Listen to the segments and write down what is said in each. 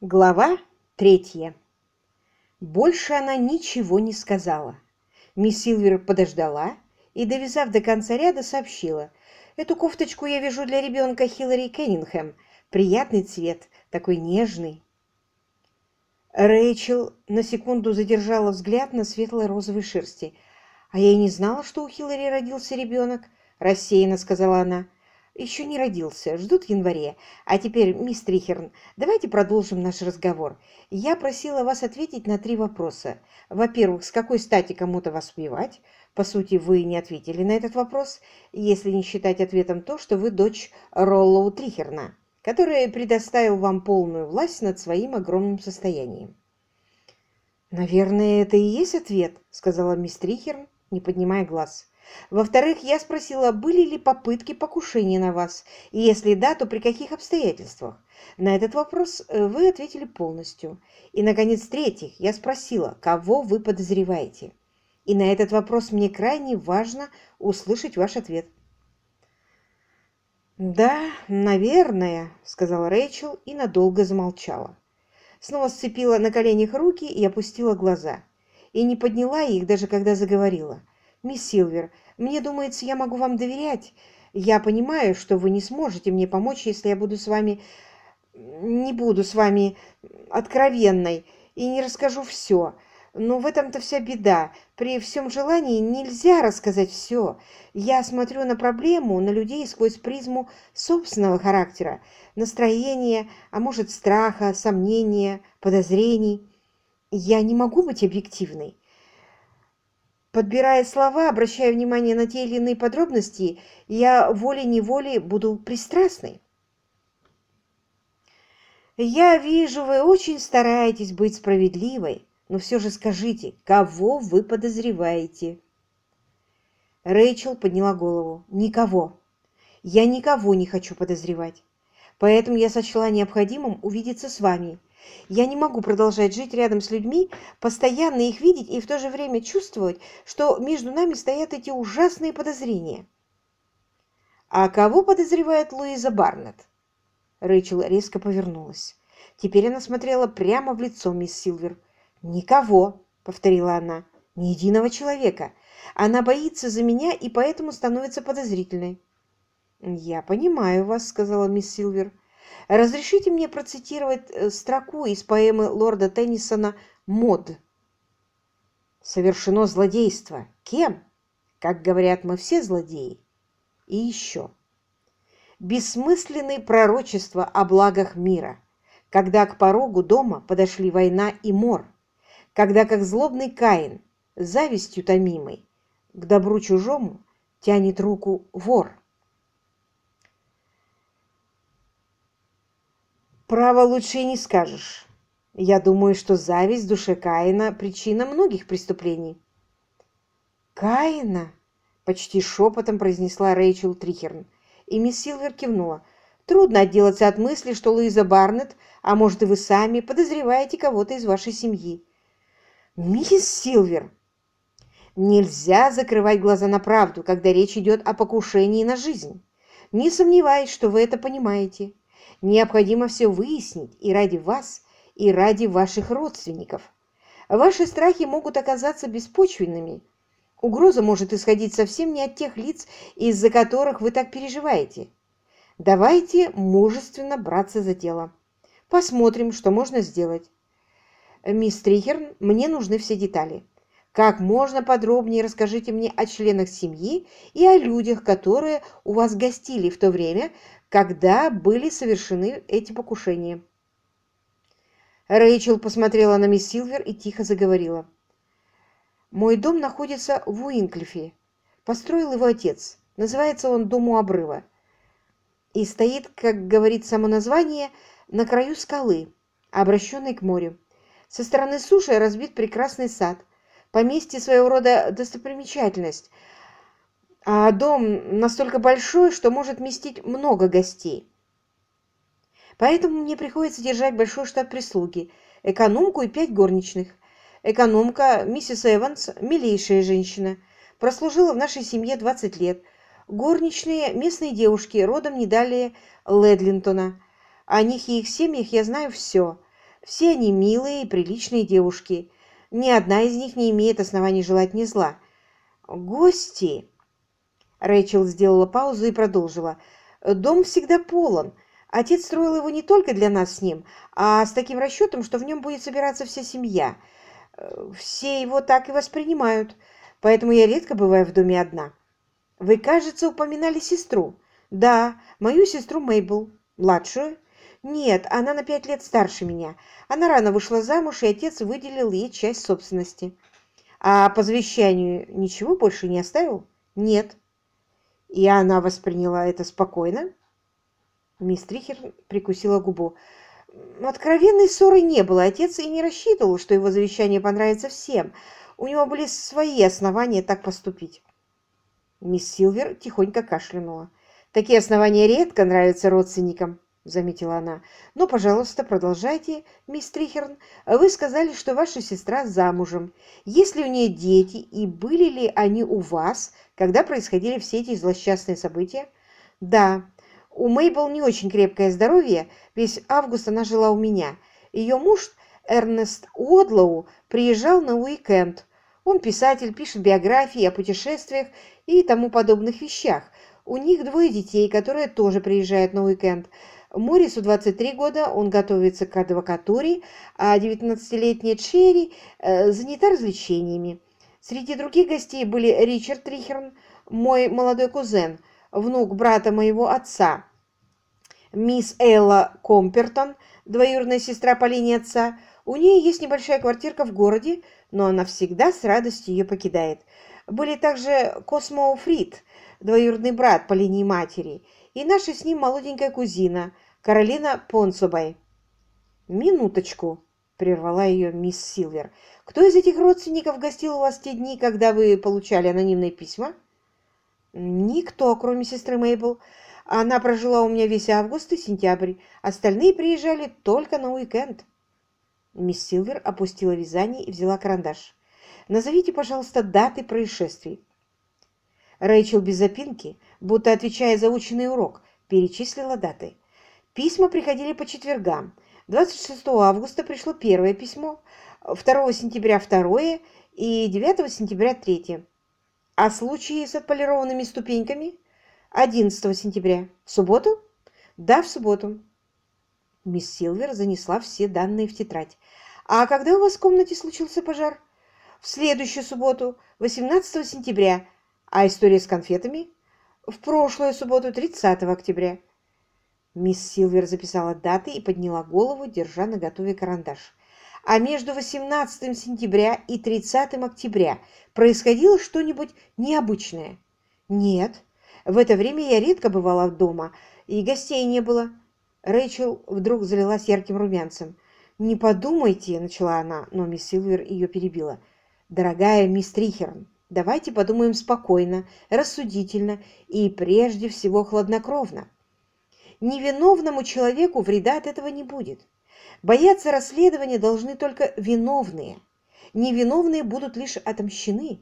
Глава третья. Больше она ничего не сказала. Мисс Силвер подождала и, довязав до конца ряда, сообщила. «Эту кофточку я вяжу для ребенка Хиллари Кеннингхэм. Приятный цвет, такой нежный». Рэйчел на секунду задержала взгляд на светлой розовой шерсти. «А я и не знала, что у Хиллари родился ребенок», — рассеянно сказала она еще не родился, ждут в январе. А теперь, мисс Трихерн, давайте продолжим наш разговор. Я просила вас ответить на три вопроса. Во-первых, с какой стати кому-то вас убивать? По сути, вы не ответили на этот вопрос, если не считать ответом то, что вы дочь Роллоу Трихерна, который предоставил вам полную власть над своим огромным состоянием. «Наверное, это и есть ответ», — сказала мисс Трихерн, не поднимая глаз. Во-вторых, я спросила, были ли попытки покушения на вас, и если да, то при каких обстоятельствах. На этот вопрос э, вы ответили полностью. И, наконец, в-третьих, я спросила, кого вы подозреваете. И на этот вопрос мне крайне важно услышать ваш ответ. «Да, наверное», — сказала Рэйчел и надолго замолчала. Снова сцепила на коленях руки и опустила глаза. И не подняла их, даже когда заговорила. «Мисс Силвер, мне думается, я могу вам доверять. Я понимаю, что вы не сможете мне помочь, если я буду с вами... не буду с вами откровенной и не расскажу все. Но в этом-то вся беда. При всем желании нельзя рассказать все. Я смотрю на проблему, на людей сквозь призму собственного характера, настроения, а может страха, сомнения, подозрений. Я не могу быть объективной. Подбирая слова, обращая внимание на те или иные подробности, я волей-неволей буду пристрастной. Я вижу, вы очень стараетесь быть справедливой, но все же скажите, кого вы подозреваете? Рэйчел подняла голову. Никого. Я никого не хочу подозревать. Поэтому я сочла необходимым увидеться с вами я не могу продолжать жить рядом с людьми, постоянно их видеть и в то же время чувствовать, что между нами стоят эти ужасные подозрения. «А кого подозревает Луиза Барнетт?» Рэйчел резко повернулась. Теперь она смотрела прямо в лицо мисс Силвер. «Никого», — повторила она, — «ни единого человека. Она боится за меня и поэтому становится подозрительной». «Я понимаю вас», — сказала мисс Силвер. Разрешите мне процитировать э, строку из поэмы лорда Теннисона «Мод». Совершено злодейство. Кем? Как говорят, мы все злодеи. И еще. Бессмысленные пророчества о благах мира, когда к порогу дома подошли война и мор, когда, как злобный Каин, завистью томимой, к добру чужому тянет руку вор. Право лучше и не скажешь. Я думаю, что зависть в душе Каина – причина многих преступлений. «Каина?» – почти шепотом произнесла Рэйчел Трихерн, и мисс Силвер кивнула. «Трудно отделаться от мысли, что Луиза Барнетт, а может и вы сами, подозреваете кого-то из вашей семьи». «Мисс Силвер!» Нельзя закрывать глаза на правду, когда речь идет о покушении на жизнь. Не сомневаюсь, что вы это понимаете. Необходимо все выяснить и ради вас, и ради ваших родственников. Ваши страхи могут оказаться беспочвенными. Угроза может исходить совсем не от тех лиц, из-за которых вы так переживаете. Давайте мужественно браться за дело. Посмотрим, что можно сделать. Мисс Трихерн, мне нужны все детали. Как можно подробнее расскажите мне о членах семьи и о людях, которые у вас гостили в то время, когда были совершены эти покушения. Рэйчел посмотрела на мисс Силвер и тихо заговорила. «Мой дом находится в Уинклифе. Построил его отец. Называется он «Дом у обрыва». И стоит, как говорит само название, на краю скалы, обращенной к морю. Со стороны суши разбит прекрасный сад. Поместье своего рода достопримечательность – а дом настолько большой, что может вместить много гостей. Поэтому мне приходится держать большой штат прислуги, экономку и пять горничных. Экономка, миссис Эванс, милейшая женщина, прослужила в нашей семье 20 лет. Горничные – местные девушки, родом не далее Ледлинтона. О них и их семьях я знаю все. Все они милые и приличные девушки. Ни одна из них не имеет оснований желать мне зла. Гости... Рэйчел сделала паузу и продолжила. «Дом всегда полон. Отец строил его не только для нас с ним, а с таким расчетом, что в нем будет собираться вся семья. Все его так и воспринимают, поэтому я редко бываю в доме одна. Вы, кажется, упоминали сестру. Да, мою сестру Мейбл. Младшую? Нет, она на пять лет старше меня. Она рано вышла замуж, и отец выделил ей часть собственности. А по завещанию ничего больше не оставил? Нет. И она восприняла это спокойно? Мисс Трихер прикусила губу. Откровенной ссоры не было. Отец и не рассчитывал, что его завещание понравится всем. У него были свои основания так поступить. Мисс Силвер тихонько кашлянула. Такие основания редко нравятся родственникам, заметила она. Но, пожалуйста, продолжайте, мисс Трихерн. Вы сказали, что ваша сестра замужем. Есть ли у нее дети и были ли они у вас, когда происходили все эти злосчастные события? Да, у Мейбл не очень крепкое здоровье, весь август она жила у меня. Ее муж Эрнест Уодлоу приезжал на уикенд. Он писатель, пишет биографии о путешествиях и тому подобных вещах. У них двое детей, которые тоже приезжают на уикенд. Морису 23 года, он готовится к адвокатуре, а 19-летняя Черри э, занята развлечениями. Среди других гостей были Ричард Рихерн, мой молодой кузен – внук брата моего отца, мисс Элла Компертон, двоюродная сестра по линии отца. У нее есть небольшая квартирка в городе, но она всегда с радостью ее покидает. Были также Космо Фрид, двоюродный брат по линии матери, и наша с ним молоденькая кузина Каролина Понсобай. «Минуточку», — прервала ее мисс Силвер. «Кто из этих родственников гостил у вас те дни, когда вы получали анонимные письма?» Никто, кроме сестры Мейбл. Она прожила у меня весь август и сентябрь. Остальные приезжали только на уикенд. Мисс Силвер опустила вязание и взяла карандаш. «Назовите, пожалуйста, даты происшествий». Рэйчел без запинки, будто отвечая за ученный урок, перечислила даты. Письма приходили по четвергам. 26 августа пришло первое письмо, 2 сентября второе и 9 сентября третье. А случаи с отполированными ступеньками? 11 сентября. В субботу? Да, в субботу. Мисс Силвер занесла все данные в тетрадь. А когда у вас в комнате случился пожар? В следующую субботу, 18 сентября. А история с конфетами? В прошлую субботу, 30 октября. Мисс Силвер записала даты и подняла голову, держа на готове карандаш а между 18 сентября и 30 октября происходило что-нибудь необычное? Нет. В это время я редко бывала дома, и гостей не было. Рэйчел вдруг залилась ярким румянцем. «Не подумайте», — начала она, но мисс Силвер ее перебила. «Дорогая мисс Трихерн, давайте подумаем спокойно, рассудительно и прежде всего хладнокровно. Невиновному человеку вреда от этого не будет. Бояться расследования должны только виновные. Невиновные будут лишь отомщены.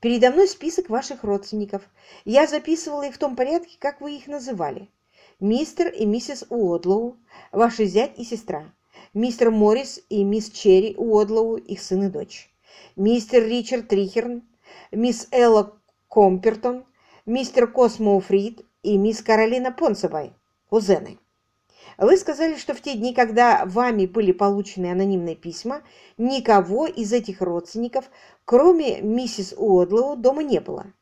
Передо мной список ваших родственников. Я записывала их в том порядке, как вы их называли. Мистер и миссис Уодлоу, ваши зять и сестра. Мистер Моррис и мисс Черри Уодлоу, их сын и дочь. Мистер Ричард Трихерн, мисс Элла Компертон, мистер Космо Фрид и мисс Каролина Понсобай, кузены. Вы сказали, что в те дни, когда вами были получены анонимные письма, никого из этих родственников, кроме миссис Уодлоу, дома не было.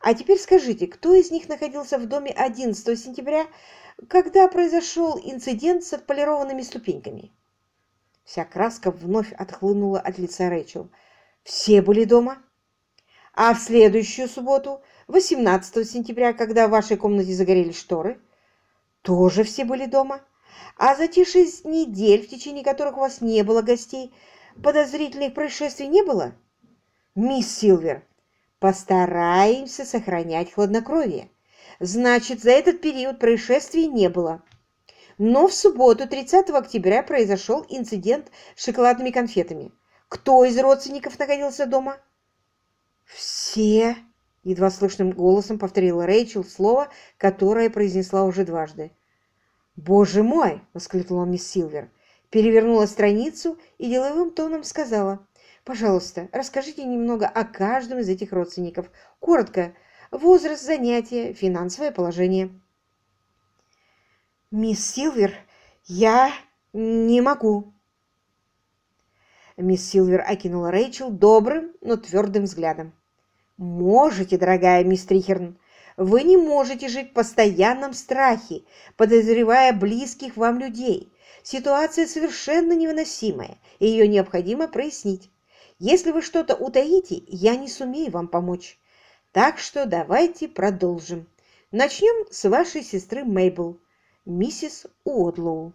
А теперь скажите, кто из них находился в доме 11 сентября, когда произошел инцидент с отполированными ступеньками? Вся краска вновь отхлынула от лица Рэйчел. Все были дома? А в следующую субботу, 18 сентября, когда в вашей комнате загорелись шторы, тоже все были дома? А за те шесть недель, в течение которых у вас не было гостей, подозрительных происшествий не было? Мисс Силвер, постараемся сохранять хладнокровие. Значит, за этот период происшествий не было. Но в субботу, 30 октября, произошел инцидент с шоколадными конфетами. Кто из родственников находился дома? Все, едва слышным голосом повторила Рэйчел слово, которое произнесла уже дважды. «Боже мой!» — воскликнула мисс Силвер. перевернула страницу и деловым тоном сказала, «Пожалуйста, расскажите немного о каждом из этих родственников. Коротко. Возраст, занятия, финансовое положение». «Мисс Силвер, я не могу». Мисс Силвер окинула Рэйчел добрым, но твердым взглядом. «Можете, дорогая мисс Трихерн. Вы не можете жить в постоянном страхе, подозревая близких вам людей. Ситуация совершенно невыносимая, и ее необходимо прояснить. Если вы что-то утаите, я не сумею вам помочь. Так что давайте продолжим. Начнем с вашей сестры Мейбл, миссис Уодлоу.